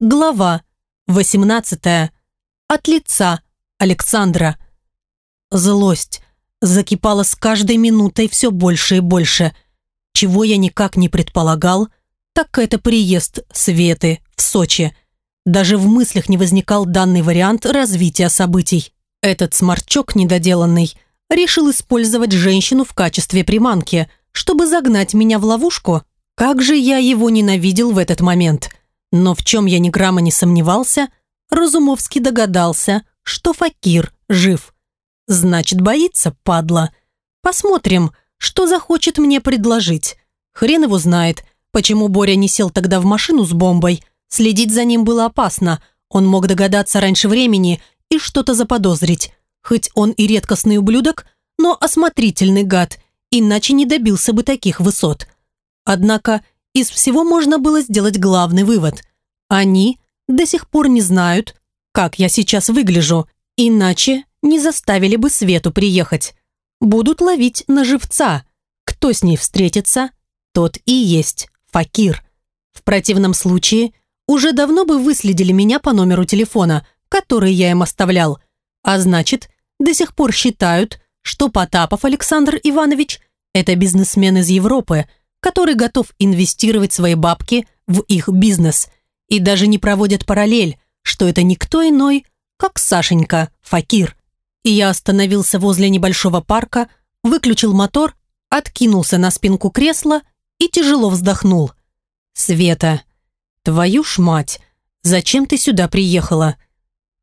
Глава 18. От лица Александра. Злость закипала с каждой минутой все больше и больше. Чего я никак не предполагал, так это приезд Светы в Сочи. Даже в мыслях не возникал данный вариант развития событий. Этот сморчок недоделанный решил использовать женщину в качестве приманки, чтобы загнать меня в ловушку. Как же я его ненавидел в этот момент. Но в чем я ни грамма не сомневался, Разумовский догадался, что Факир жив. Значит, боится, падла. Посмотрим, что захочет мне предложить. Хрен его знает, почему Боря не сел тогда в машину с бомбой. Следить за ним было опасно. Он мог догадаться раньше времени и что-то заподозрить. Хоть он и редкостный ублюдок, но осмотрительный гад, иначе не добился бы таких высот. Однако из всего можно было сделать главный вывод. Они до сих пор не знают, как я сейчас выгляжу, иначе не заставили бы Свету приехать. Будут ловить на живца. Кто с ней встретится, тот и есть Факир. В противном случае уже давно бы выследили меня по номеру телефона, который я им оставлял. А значит, до сих пор считают, что Потапов Александр Иванович – это бизнесмен из Европы, который готов инвестировать свои бабки в их бизнес. И даже не проводят параллель, что это никто иной, как Сашенька Факир. И я остановился возле небольшого парка, выключил мотор, откинулся на спинку кресла и тяжело вздохнул. «Света, твою ж мать, зачем ты сюда приехала?»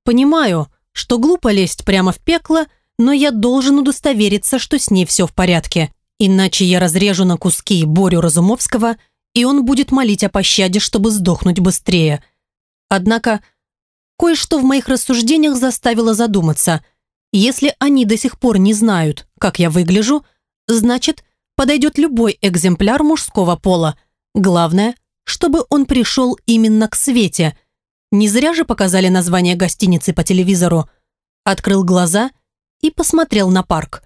«Понимаю, что глупо лезть прямо в пекло, но я должен удостовериться, что с ней все в порядке. Иначе я разрежу на куски Борю Разумовского, и он будет молить о пощаде, чтобы сдохнуть быстрее. Однако, кое-что в моих рассуждениях заставило задуматься. Если они до сих пор не знают, как я выгляжу, значит, подойдет любой экземпляр мужского пола. Главное, чтобы он пришел именно к Свете. Не зря же показали название гостиницы по телевизору. Открыл глаза и посмотрел на парк.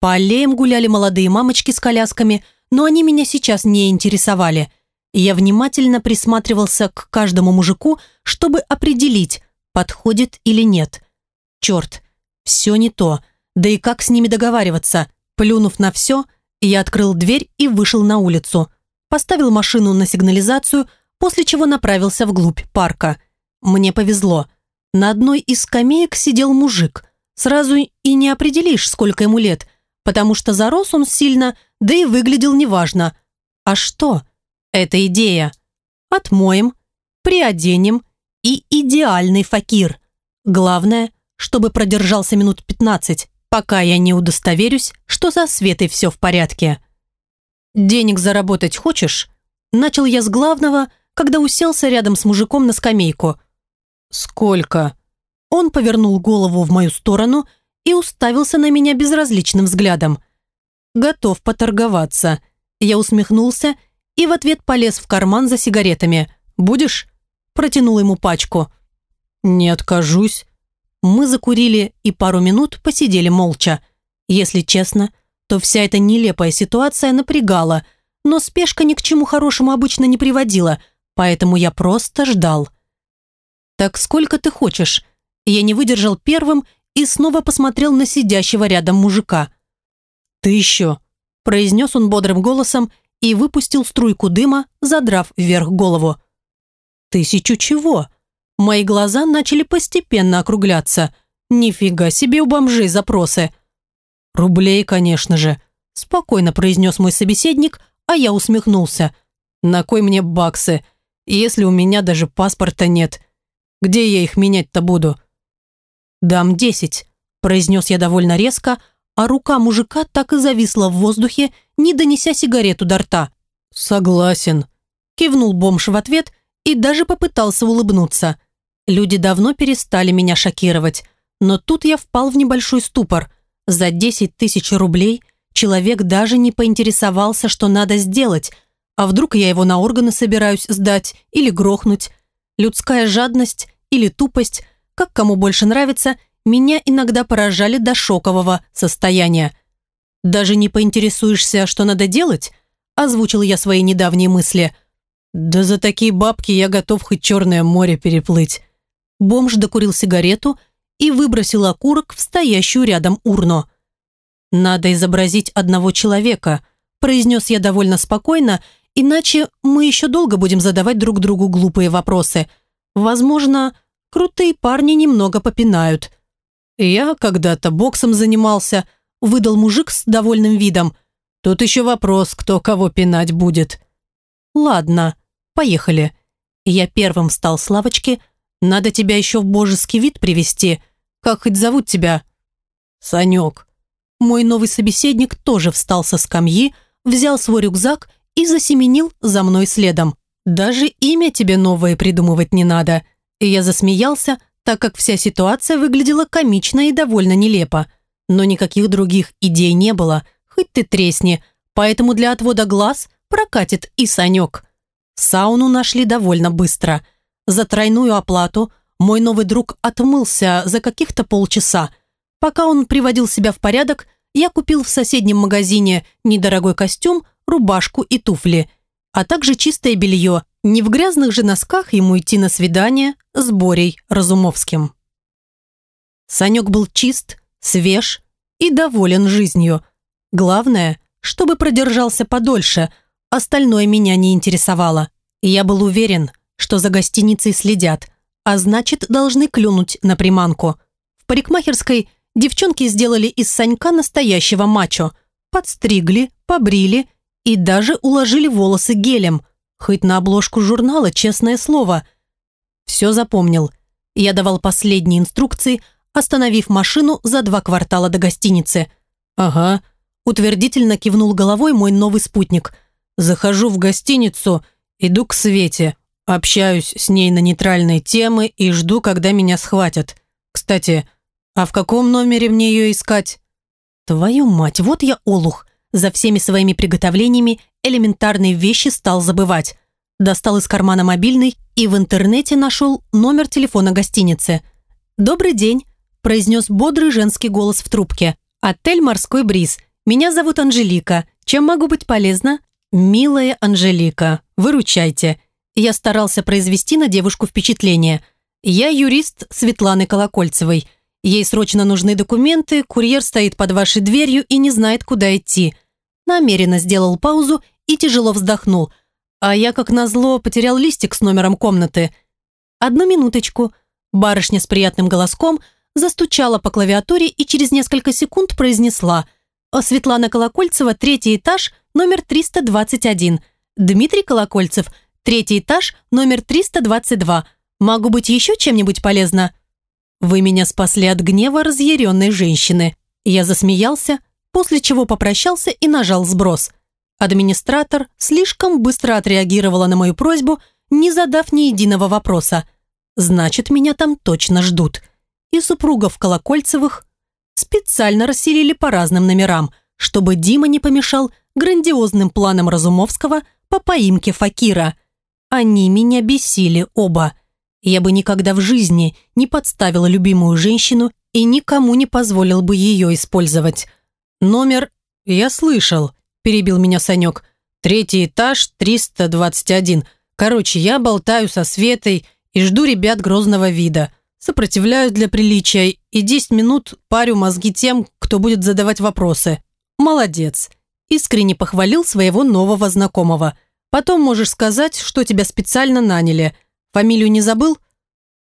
По аллеям гуляли молодые мамочки с колясками, но они меня сейчас не интересовали. Я внимательно присматривался к каждому мужику, чтобы определить, подходит или нет. Черт, все не то. Да и как с ними договариваться? Плюнув на все, я открыл дверь и вышел на улицу. Поставил машину на сигнализацию, после чего направился вглубь парка. Мне повезло. На одной из скамеек сидел мужик. Сразу и не определишь, сколько ему лет – потому что зарос он сильно, да и выглядел неважно. А что? Это идея. Отмоем, приоденем и идеальный факир. Главное, чтобы продержался минут 15, пока я не удостоверюсь, что со Светой все в порядке. «Денег заработать хочешь?» Начал я с главного, когда уселся рядом с мужиком на скамейку. «Сколько?» Он повернул голову в мою сторону и уставился на меня безразличным взглядом. «Готов поторговаться». Я усмехнулся и в ответ полез в карман за сигаретами. «Будешь?» Протянул ему пачку. «Не откажусь». Мы закурили и пару минут посидели молча. Если честно, то вся эта нелепая ситуация напрягала, но спешка ни к чему хорошему обычно не приводила, поэтому я просто ждал. «Так сколько ты хочешь?» Я не выдержал первым и снова посмотрел на сидящего рядом мужика. «Ты еще!» – произнес он бодрым голосом и выпустил струйку дыма, задрав вверх голову. «Тысячу чего?» Мои глаза начали постепенно округляться. Нифига себе у бомжей запросы. «Рублей, конечно же», – спокойно произнес мой собеседник, а я усмехнулся. «На кой мне баксы, если у меня даже паспорта нет? Где я их менять-то буду?» «Дам десять», – произнес я довольно резко, а рука мужика так и зависла в воздухе, не донеся сигарету до рта. «Согласен», – кивнул бомж в ответ и даже попытался улыбнуться. Люди давно перестали меня шокировать, но тут я впал в небольшой ступор. За десять тысяч рублей человек даже не поинтересовался, что надо сделать, а вдруг я его на органы собираюсь сдать или грохнуть. Людская жадность или тупость – как кому больше нравится, меня иногда поражали до шокового состояния. «Даже не поинтересуешься, что надо делать?» озвучил я свои недавние мысли. «Да за такие бабки я готов хоть Черное море переплыть». Бомж докурил сигарету и выбросил окурок в стоящую рядом урну. «Надо изобразить одного человека», произнес я довольно спокойно, иначе мы еще долго будем задавать друг другу глупые вопросы. Возможно, крутые парни немного попинают. Я когда-то боксом занимался, выдал мужик с довольным видом. Тут еще вопрос, кто кого пинать будет. Ладно, поехали. Я первым встал с лавочки. Надо тебя еще в божеский вид привести. Как хоть зовут тебя? Санек. Мой новый собеседник тоже встал со скамьи, взял свой рюкзак и засеменил за мной следом. Даже имя тебе новое придумывать не надо. И я засмеялся, так как вся ситуация выглядела комично и довольно нелепо. Но никаких других идей не было, хоть ты тресни, поэтому для отвода глаз прокатит и Санек. Сауну нашли довольно быстро. За тройную оплату мой новый друг отмылся за каких-то полчаса. Пока он приводил себя в порядок, я купил в соседнем магазине недорогой костюм, рубашку и туфли, а также чистое белье. Не в грязных же носках ему идти на свидание с Борей Разумовским. Санек был чист, свеж и доволен жизнью. Главное, чтобы продержался подольше, остальное меня не интересовало. Я был уверен, что за гостиницей следят, а значит, должны клюнуть на приманку. В парикмахерской девчонки сделали из Санька настоящего мачо. Подстригли, побрили и даже уложили волосы гелем. Хоть на обложку журнала, честное слово. Все запомнил. Я давал последние инструкции – остановив машину за два квартала до гостиницы. «Ага», – утвердительно кивнул головой мой новый спутник. «Захожу в гостиницу, иду к Свете, общаюсь с ней на нейтральные темы и жду, когда меня схватят. Кстати, а в каком номере мне ее искать?» «Твою мать, вот я олух!» За всеми своими приготовлениями элементарные вещи стал забывать. Достал из кармана мобильный и в интернете нашел номер телефона гостиницы. «Добрый день произнес бодрый женский голос в трубке. «Отель «Морской бриз». Меня зовут Анжелика. Чем могу быть полезна?» «Милая Анжелика, выручайте». Я старался произвести на девушку впечатление. «Я юрист Светланы Колокольцевой. Ей срочно нужны документы, курьер стоит под вашей дверью и не знает, куда идти». Намеренно сделал паузу и тяжело вздохнул. А я, как назло, потерял листик с номером комнаты. «Одну минуточку». Барышня с приятным голоском – застучала по клавиатуре и через несколько секунд произнесла «Светлана Колокольцева, третий этаж, номер 321. Дмитрий Колокольцев, третий этаж, номер 322. Могу быть еще чем-нибудь полезна?» «Вы меня спасли от гнева разъяренной женщины». Я засмеялся, после чего попрощался и нажал сброс. Администратор слишком быстро отреагировала на мою просьбу, не задав ни единого вопроса. «Значит, меня там точно ждут» и супругов Колокольцевых специально расселили по разным номерам, чтобы Дима не помешал грандиозным планам Разумовского по поимке Факира. Они меня бесили оба. Я бы никогда в жизни не подставила любимую женщину и никому не позволил бы ее использовать. Номер «Я слышал», – перебил меня Санек. «Третий этаж, 321. Короче, я болтаю со Светой и жду ребят грозного вида. Сопротивляюсь для приличия и 10 минут парю мозги тем, кто будет задавать вопросы. Молодец. Искренне похвалил своего нового знакомого. Потом можешь сказать, что тебя специально наняли. Фамилию не забыл?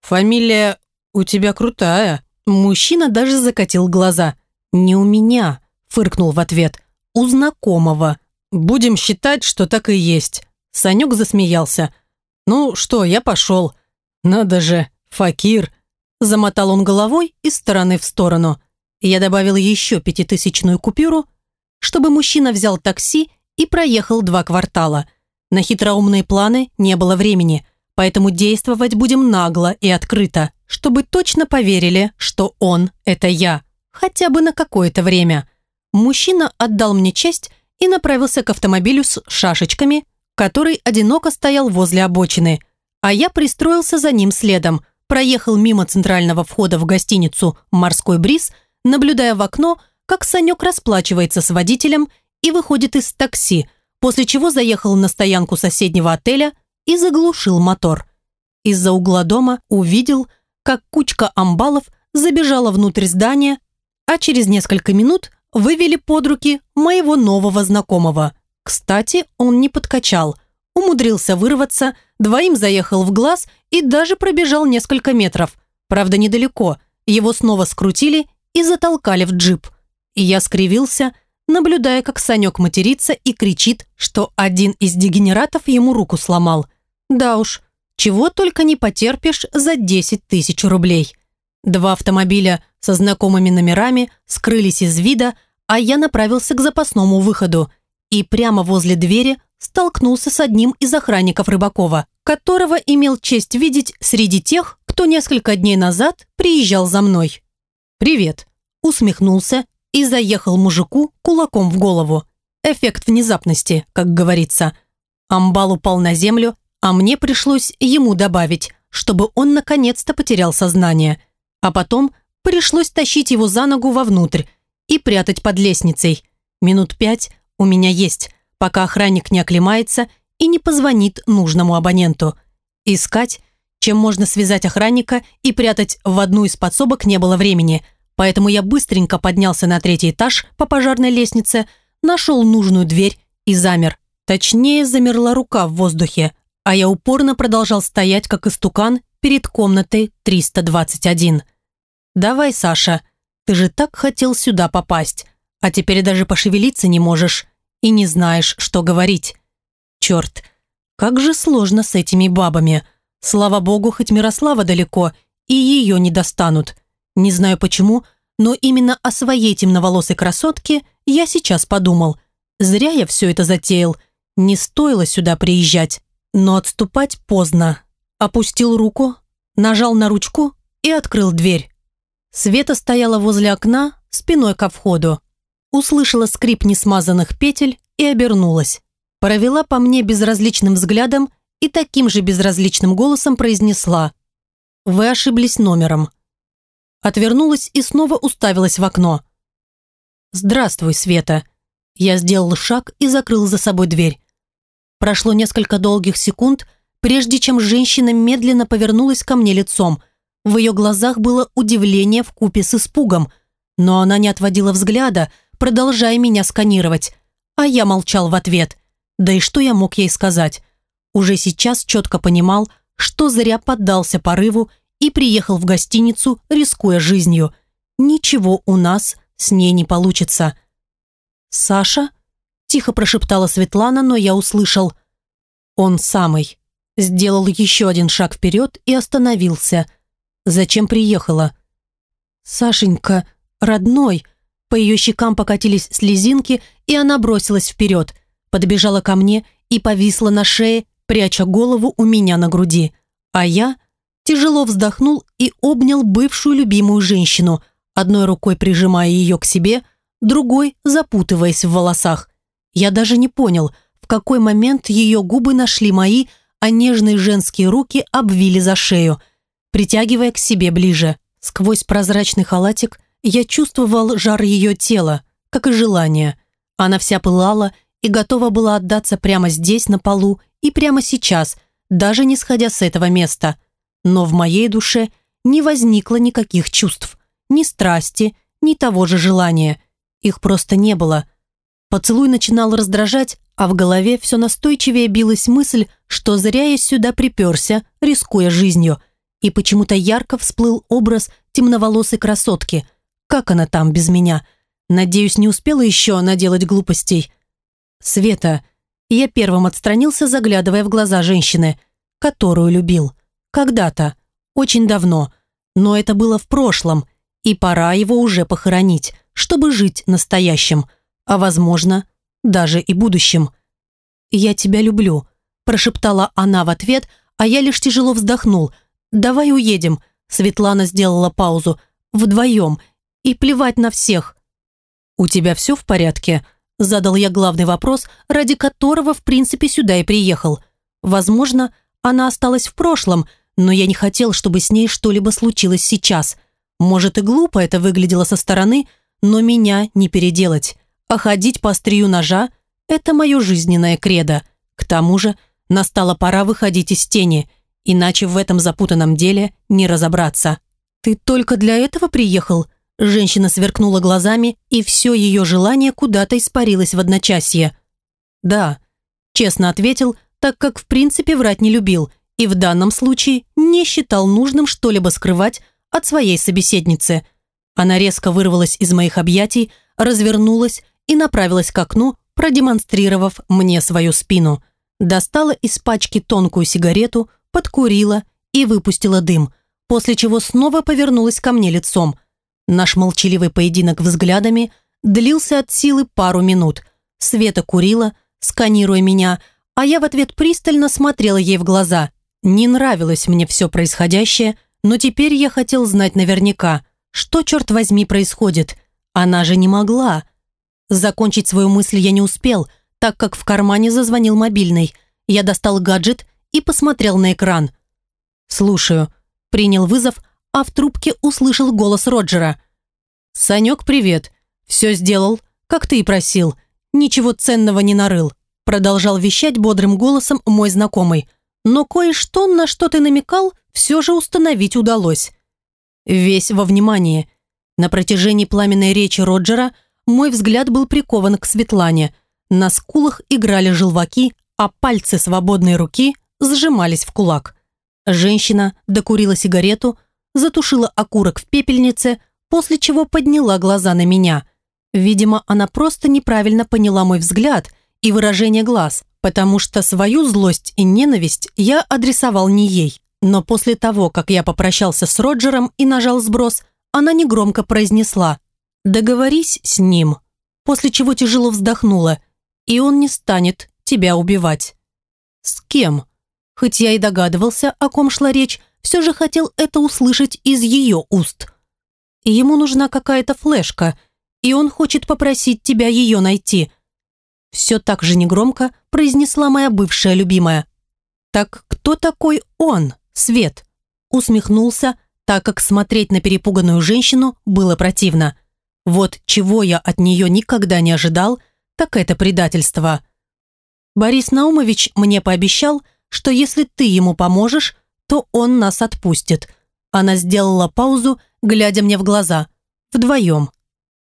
Фамилия у тебя крутая. Мужчина даже закатил глаза. Не у меня, фыркнул в ответ. У знакомого. Будем считать, что так и есть. Санек засмеялся. Ну что, я пошел. Надо же, Факир. Замотал он головой из стороны в сторону. Я добавил еще пятитысячную купюру, чтобы мужчина взял такси и проехал два квартала. На хитроумные планы не было времени, поэтому действовать будем нагло и открыто, чтобы точно поверили, что он – это я, хотя бы на какое-то время. Мужчина отдал мне честь и направился к автомобилю с шашечками, который одиноко стоял возле обочины, а я пристроился за ним следом – проехал мимо центрального входа в гостиницу «Морской бриз», наблюдая в окно, как Санек расплачивается с водителем и выходит из такси, после чего заехал на стоянку соседнего отеля и заглушил мотор. Из-за угла дома увидел, как кучка амбалов забежала внутрь здания, а через несколько минут вывели под руки моего нового знакомого. Кстати, он не подкачал, умудрился вырваться, двоим заехал в глаз и даже пробежал несколько метров. Правда, недалеко. Его снова скрутили и затолкали в джип. И я скривился, наблюдая, как Санек матерится и кричит, что один из дегенератов ему руку сломал. Да уж, чего только не потерпишь за 10 тысяч рублей. Два автомобиля со знакомыми номерами скрылись из вида, а я направился к запасному выходу и прямо возле двери столкнулся с одним из охранников Рыбакова, которого имел честь видеть среди тех, кто несколько дней назад приезжал за мной. «Привет», усмехнулся и заехал мужику кулаком в голову. Эффект внезапности, как говорится. Амбал упал на землю, а мне пришлось ему добавить, чтобы он наконец-то потерял сознание. А потом пришлось тащить его за ногу вовнутрь и прятать под лестницей. Минут пять у меня есть, пока охранник не оклемается и не позвонит нужному абоненту. Искать, чем можно связать охранника и прятать в одну из подсобок не было времени, поэтому я быстренько поднялся на третий этаж по пожарной лестнице, нашел нужную дверь и замер. Точнее, замерла рука в воздухе, а я упорно продолжал стоять, как истукан, перед комнатой 321. «Давай, Саша, ты же так хотел сюда попасть, а теперь даже пошевелиться не можешь и не знаешь, что говорить. Черт, как же сложно с этими бабами. Слава богу, хоть Мирослава далеко, и ее не достанут. Не знаю почему, но именно о своей темноволосой красотке я сейчас подумал. Зря я все это затеял. Не стоило сюда приезжать. Но отступать поздно. Опустил руку, нажал на ручку и открыл дверь. Света стояла возле окна, спиной ко входу. Услышала скрип несмазанных петель и обернулась. Провела по мне безразличным взглядом и таким же безразличным голосом произнесла «Вы ошиблись номером». Отвернулась и снова уставилась в окно. «Здравствуй, Света». Я сделал шаг и закрыл за собой дверь. Прошло несколько долгих секунд, прежде чем женщина медленно повернулась ко мне лицом. В ее глазах было удивление в купе с испугом, но она не отводила взгляда, продолжая меня сканировать. А я молчал в ответ. Да и что я мог ей сказать? Уже сейчас четко понимал, что зря поддался порыву и приехал в гостиницу, рискуя жизнью. Ничего у нас с ней не получится. «Саша?» Тихо прошептала Светлана, но я услышал. Он самый. Сделал еще один шаг вперед и остановился. Зачем приехала? Сашенька, родной. По ее щекам покатились слезинки, и она бросилась вперед. Подбежала ко мне и повисла на шее, пряча голову у меня на груди. А я тяжело вздохнул и обнял бывшую любимую женщину, одной рукой прижимая ее к себе, другой запутываясь в волосах. Я даже не понял, в какой момент ее губы нашли мои, а нежные женские руки обвили за шею, притягивая к себе ближе. Сквозь прозрачный халатик я чувствовал жар ее тела, как и желание. Она вся пылала и готова была отдаться прямо здесь, на полу, и прямо сейчас, даже не сходя с этого места. Но в моей душе не возникло никаких чувств, ни страсти, ни того же желания. Их просто не было – Поцелуй начинал раздражать, а в голове все настойчивее билась мысль, что зря я сюда приперся, рискуя жизнью. И почему-то ярко всплыл образ темноволосой красотки. Как она там без меня? Надеюсь, не успела еще наделать глупостей. Света. Я первым отстранился, заглядывая в глаза женщины, которую любил. Когда-то. Очень давно. Но это было в прошлом, и пора его уже похоронить, чтобы жить настоящим – а, возможно, даже и будущем. «Я тебя люблю», – прошептала она в ответ, а я лишь тяжело вздохнул. «Давай уедем», – Светлана сделала паузу. «Вдвоем. И плевать на всех». «У тебя все в порядке?» – задал я главный вопрос, ради которого, в принципе, сюда и приехал. Возможно, она осталась в прошлом, но я не хотел, чтобы с ней что-либо случилось сейчас. Может, и глупо это выглядело со стороны, но меня не переделать а ходить по острию ножа – это мое жизненное кредо. К тому же, Настала пора выходить из тени, иначе в этом запутанном деле не разобраться. «Ты только для этого приехал?» Женщина сверкнула глазами, и все ее желание куда-то испарилось в одночасье. «Да», – честно ответил, так как в принципе врать не любил и в данном случае не считал нужным что-либо скрывать от своей собеседницы. Она резко вырвалась из моих объятий, развернулась и направилась к окну, продемонстрировав мне свою спину. Достала из пачки тонкую сигарету, подкурила и выпустила дым, после чего снова повернулась ко мне лицом. Наш молчаливый поединок взглядами длился от силы пару минут. Света курила, сканируя меня, а я в ответ пристально смотрела ей в глаза. Не нравилось мне все происходящее, но теперь я хотел знать наверняка, что, черт возьми, происходит. Она же не могла. Закончить свою мысль я не успел, так как в кармане зазвонил мобильный. Я достал гаджет и посмотрел на экран. «Слушаю», принял вызов, а в трубке услышал голос Роджера. «Санек, привет. Все сделал, как ты и просил. Ничего ценного не нарыл», продолжал вещать бодрым голосом мой знакомый. «Но кое-что, на что ты намекал, все же установить удалось». Весь во внимании. На протяжении пламенной речи Роджера мой взгляд был прикован к Светлане. На скулах играли желваки, а пальцы свободной руки сжимались в кулак. Женщина докурила сигарету, затушила окурок в пепельнице, после чего подняла глаза на меня. Видимо, она просто неправильно поняла мой взгляд и выражение глаз, потому что свою злость и ненависть я адресовал не ей. Но после того, как я попрощался с Роджером и нажал сброс, она негромко произнесла «Договорись с ним», после чего тяжело вздохнула, и он не станет тебя убивать. «С кем?» Хоть я и догадывался, о ком шла речь, все же хотел это услышать из ее уст. Ему нужна какая-то флешка, и он хочет попросить тебя ее найти. Все так же негромко произнесла моя бывшая любимая. «Так кто такой он, Свет?» Усмехнулся, так как смотреть на перепуганную женщину было противно. Вот чего я от нее никогда не ожидал, так это предательство. Борис Наумович мне пообещал, что если ты ему поможешь, то он нас отпустит. Она сделала паузу, глядя мне в глаза. Вдвоем.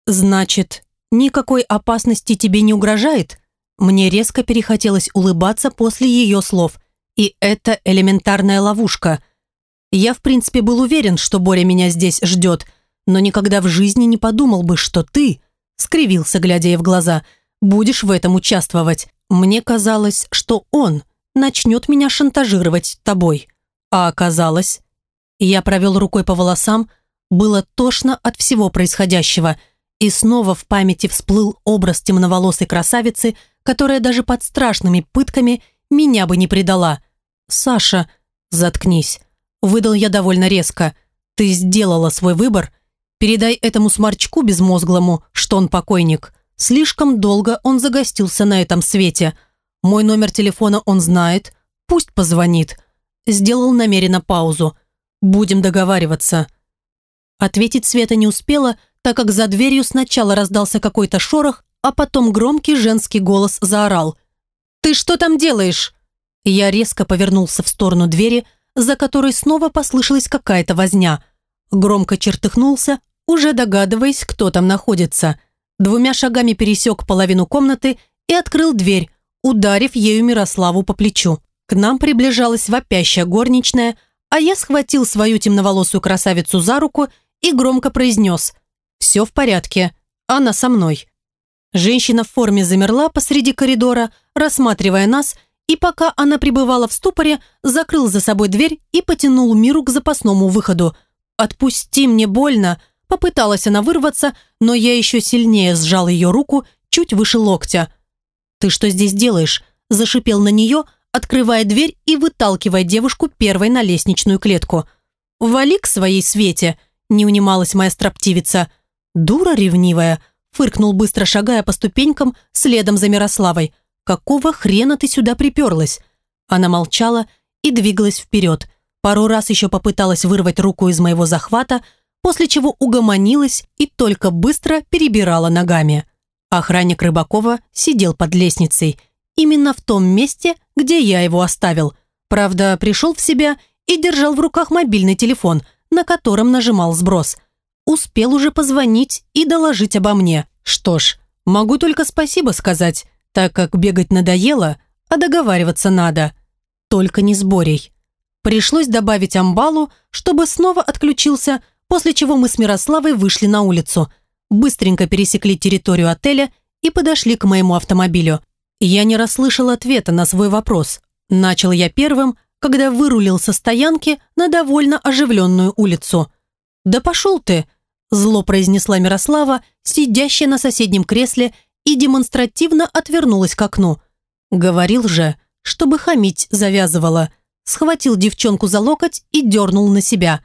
Значит, никакой опасности тебе не угрожает? Мне резко перехотелось улыбаться после ее слов. И это элементарная ловушка. Я, в принципе, был уверен, что Боря меня здесь ждет, но никогда в жизни не подумал бы, что ты, скривился, глядя ей в глаза, будешь в этом участвовать. Мне казалось, что он начнет меня шантажировать тобой. А оказалось... Я провел рукой по волосам, было тошно от всего происходящего, и снова в памяти всплыл образ темноволосой красавицы, которая даже под страшными пытками меня бы не предала. «Саша, заткнись», — выдал я довольно резко. «Ты сделала свой выбор. Передай этому сморчку безмозглому, что он покойник. Слишком долго он загостился на этом свете. Мой номер телефона он знает. Пусть позвонит». Сделал намеренно паузу. «Будем договариваться». Ответить Света не успела, так как за дверью сначала раздался какой-то шорох, а потом громкий женский голос заорал. «Ты что там делаешь?» Я резко повернулся в сторону двери, за которой снова послышалась какая-то возня. Громко чертыхнулся, уже догадываясь, кто там находится. Двумя шагами пересек половину комнаты и открыл дверь, ударив ею Мирославу по плечу. К нам приближалась вопящая горничная, а я схватил свою темноволосую красавицу за руку и громко произнес «Все в порядке, она со мной». Женщина в форме замерла посреди коридора, рассматривая нас, и пока она пребывала в ступоре, закрыл за собой дверь и потянул Миру к запасному выходу. «Отпусти, мне больно!» Попыталась она вырваться, но я еще сильнее сжал ее руку чуть выше локтя. «Ты что здесь делаешь?» Зашипел на нее, открывая дверь и выталкивая девушку первой на лестничную клетку. «Вали к своей Свете!» – не унималась моя строптивица. «Дура ревнивая!» – фыркнул быстро, шагая по ступенькам следом за Мирославой. «Какого хрена ты сюда приперлась?» Она молчала и двигалась вперед. Пару раз еще попыталась вырвать руку из моего захвата, после чего угомонилась и только быстро перебирала ногами. Охранник Рыбакова сидел под лестницей – именно в том месте, где я его оставил. Правда, пришел в себя и держал в руках мобильный телефон, на котором нажимал сброс. Успел уже позвонить и доложить обо мне. Что ж, могу только спасибо сказать, так как бегать надоело, а договариваться надо. Только не с Борей. Пришлось добавить амбалу, чтобы снова отключился, после чего мы с Мирославой вышли на улицу, быстренько пересекли территорию отеля и подошли к моему автомобилю. Я не расслышал ответа на свой вопрос. Начал я первым, когда вырулил со стоянки на довольно оживленную улицу. «Да пошел ты!» – зло произнесла Мирослава, сидящая на соседнем кресле, и демонстративно отвернулась к окну. Говорил же, чтобы хамить завязывала. Схватил девчонку за локоть и дернул на себя.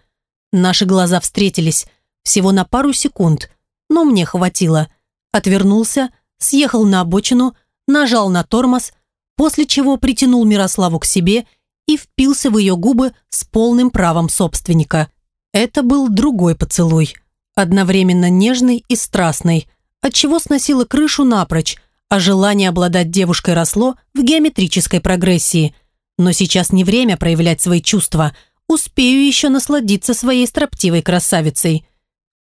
Наши глаза встретились. Всего на пару секунд. Но мне хватило. Отвернулся, съехал на обочину, нажал на тормоз, после чего притянул Мирославу к себе и впился в ее губы с полным правом собственника. Это был другой поцелуй, одновременно нежный и страстный, отчего сносило крышу напрочь, а желание обладать девушкой росло в геометрической прогрессии. Но сейчас не время проявлять свои чувства, успею еще насладиться своей строптивой красавицей.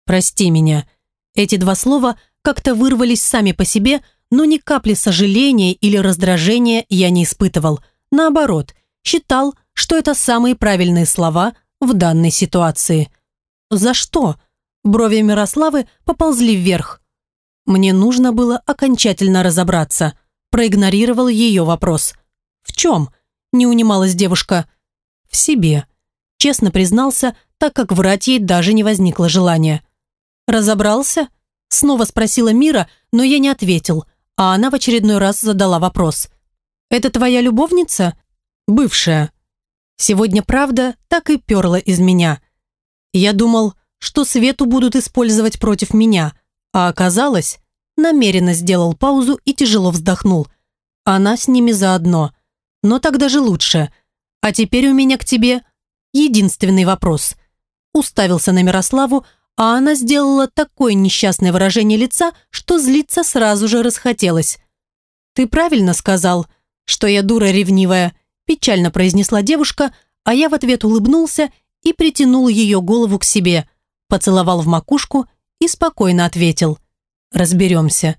«Прости меня». Эти два слова как-то вырвались сами по себе, но ни капли сожаления или раздражения я не испытывал. Наоборот, считал, что это самые правильные слова в данной ситуации. «За что?» Брови Мирославы поползли вверх. Мне нужно было окончательно разобраться. Проигнорировал ее вопрос. «В чем?» – не унималась девушка. «В себе». Честно признался, так как врать ей даже не возникло желания. «Разобрался?» – снова спросила Мира, но я не ответил – а она в очередной раз задала вопрос. «Это твоя любовница?» «Бывшая». Сегодня правда так и перла из меня. Я думал, что Свету будут использовать против меня, а оказалось, намеренно сделал паузу и тяжело вздохнул. Она с ними заодно. Но так даже лучше. А теперь у меня к тебе единственный вопрос. Уставился на Мирославу, а она сделала такое несчастное выражение лица, что злиться сразу же расхотелось. «Ты правильно сказал, что я дура ревнивая», печально произнесла девушка, а я в ответ улыбнулся и притянул ее голову к себе, поцеловал в макушку и спокойно ответил. «Разберемся».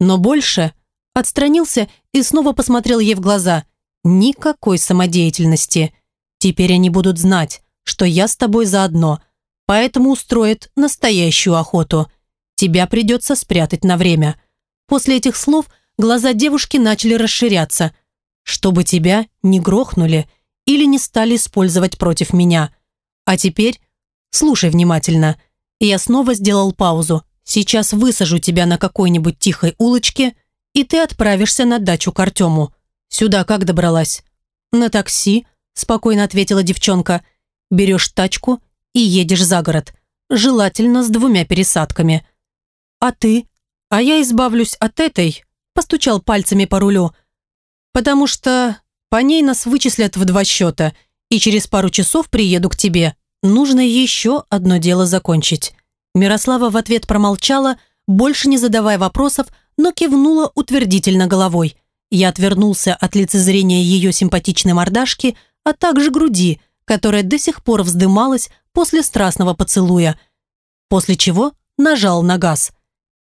Но больше отстранился и снова посмотрел ей в глаза. Никакой самодеятельности. Теперь они будут знать, что я с тобой заодно – поэтому устроит настоящую охоту. Тебя придется спрятать на время». После этих слов глаза девушки начали расширяться, чтобы тебя не грохнули или не стали использовать против меня. А теперь слушай внимательно. Я снова сделал паузу. Сейчас высажу тебя на какой-нибудь тихой улочке, и ты отправишься на дачу к Артему. Сюда как добралась? На такси, спокойно ответила девчонка. Берешь тачку и едешь за город, желательно с двумя пересадками. А ты? А я избавлюсь от этой, постучал пальцами по рулю, потому что по ней нас вычислят в два счета, и через пару часов приеду к тебе. Нужно еще одно дело закончить. Мирослава в ответ промолчала, больше не задавая вопросов, но кивнула утвердительно головой. Я отвернулся от лицезрения ее симпатичной мордашки, а также груди, которая до сих пор вздымалась после страстного поцелуя, после чего нажал на газ.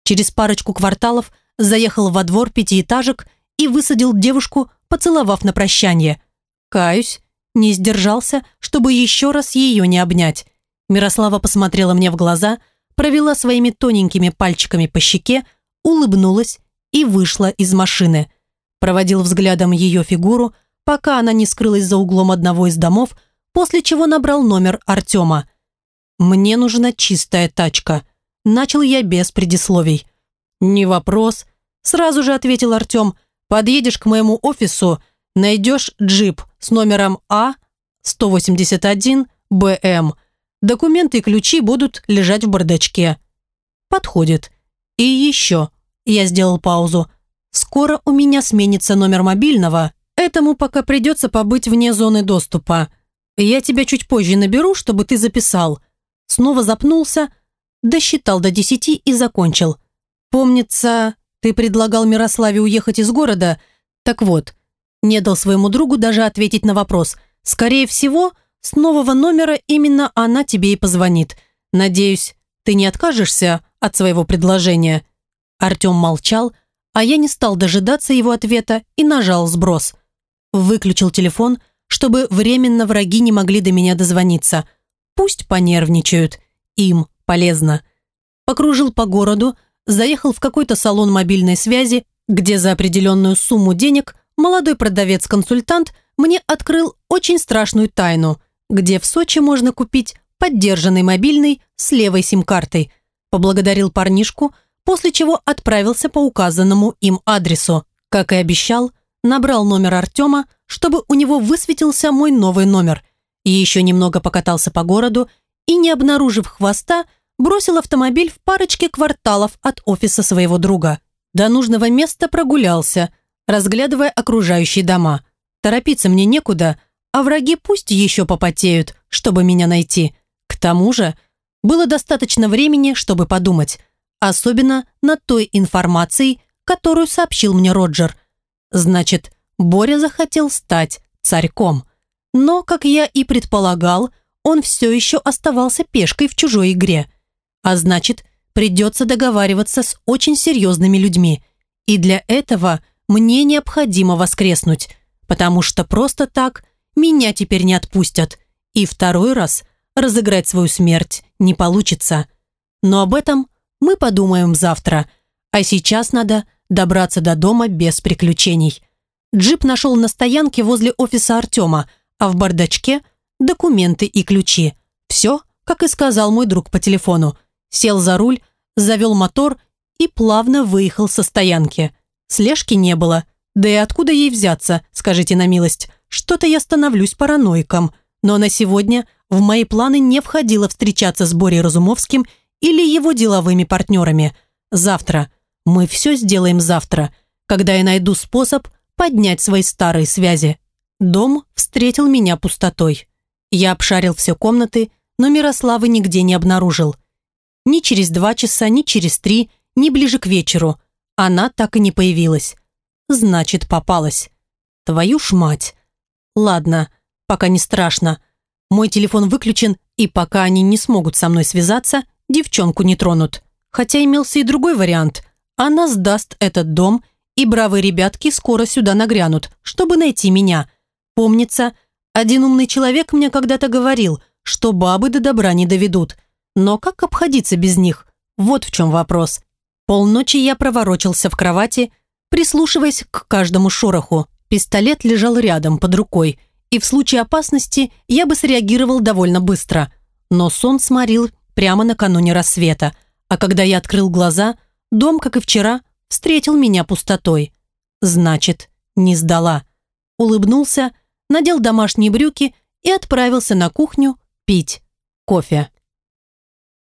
Через парочку кварталов заехал во двор пятиэтажек и высадил девушку, поцеловав на прощание. Каюсь, не сдержался, чтобы еще раз ее не обнять. Мирослава посмотрела мне в глаза, провела своими тоненькими пальчиками по щеке, улыбнулась и вышла из машины. Проводил взглядом ее фигуру, пока она не скрылась за углом одного из домов, после чего набрал номер Артема. «Мне нужна чистая тачка», – начал я без предисловий. «Не вопрос», – сразу же ответил Артем. «Подъедешь к моему офису, найдешь джип с номером А-181-БМ. Документы и ключи будут лежать в бардачке». «Подходит. И еще». Я сделал паузу. «Скоро у меня сменится номер мобильного, этому пока придется побыть вне зоны доступа. «Я тебя чуть позже наберу, чтобы ты записал». Снова запнулся, досчитал до десяти и закончил. «Помнится, ты предлагал Мирославе уехать из города, Так вот, не дал своему другу даже ответить на вопрос. Скорее всего, с нового номера именно она тебе и позвонит. Надеюсь, ты не откажешься от своего предложения?» Артем молчал, а я не стал дожидаться его ответа и нажал сброс. Выключил телефон, чтобы временно враги не могли до меня дозвониться. Пусть понервничают. Им полезно. Покружил по городу, заехал в какой-то салон мобильной связи, где за определенную сумму денег молодой продавец-консультант мне открыл очень страшную тайну, где в Сочи можно купить поддержанный мобильный с левой сим-картой. Поблагодарил парнишку, после чего отправился по указанному им адресу. Как и обещал, набрал номер Артема, чтобы у него высветился мой новый номер. И еще немного покатался по городу и, не обнаружив хвоста, бросил автомобиль в парочке кварталов от офиса своего друга. До нужного места прогулялся, разглядывая окружающие дома. Торопиться мне некуда, а враги пусть еще попотеют, чтобы меня найти. К тому же, было достаточно времени, чтобы подумать, особенно над той информацией, которую сообщил мне Роджер. Значит, Боря захотел стать царьком. Но, как я и предполагал, он все еще оставался пешкой в чужой игре. А значит, придется договариваться с очень серьезными людьми. И для этого мне необходимо воскреснуть, потому что просто так меня теперь не отпустят. И второй раз разыграть свою смерть не получится. Но об этом мы подумаем завтра. А сейчас надо добраться до дома без приключений. Джип нашел на стоянке возле офиса Артема, а в бардачке документы и ключи. Все, как и сказал мой друг по телефону. Сел за руль, завел мотор и плавно выехал со стоянки. Слежки не было. Да и откуда ей взяться, скажите на милость? Что-то я становлюсь параноиком. Но на сегодня в мои планы не входило встречаться с Борей Разумовским или его деловыми партнерами. Завтра. Мы все сделаем завтра, когда я найду способ поднять свои старые связи. Дом встретил меня пустотой. Я обшарил все комнаты, но Мирославы нигде не обнаружил. Ни через два часа, ни через три, ни ближе к вечеру. Она так и не появилась. Значит, попалась. Твою ж мать. Ладно, пока не страшно. Мой телефон выключен, и пока они не смогут со мной связаться, девчонку не тронут. Хотя имелся и другой вариант. Она сдаст этот дом, и бравые ребятки скоро сюда нагрянут, чтобы найти меня. Помнится, один умный человек мне когда-то говорил, что бабы до добра не доведут. Но как обходиться без них? Вот в чем вопрос. Полночи я проворочился в кровати, прислушиваясь к каждому шороху. Пистолет лежал рядом, под рукой, и в случае опасности я бы среагировал довольно быстро. Но сон сморил прямо накануне рассвета, а когда я открыл глаза, дом, как и вчера, встретил меня пустотой. Значит, не сдала. Улыбнулся, надел домашние брюки и отправился на кухню пить кофе.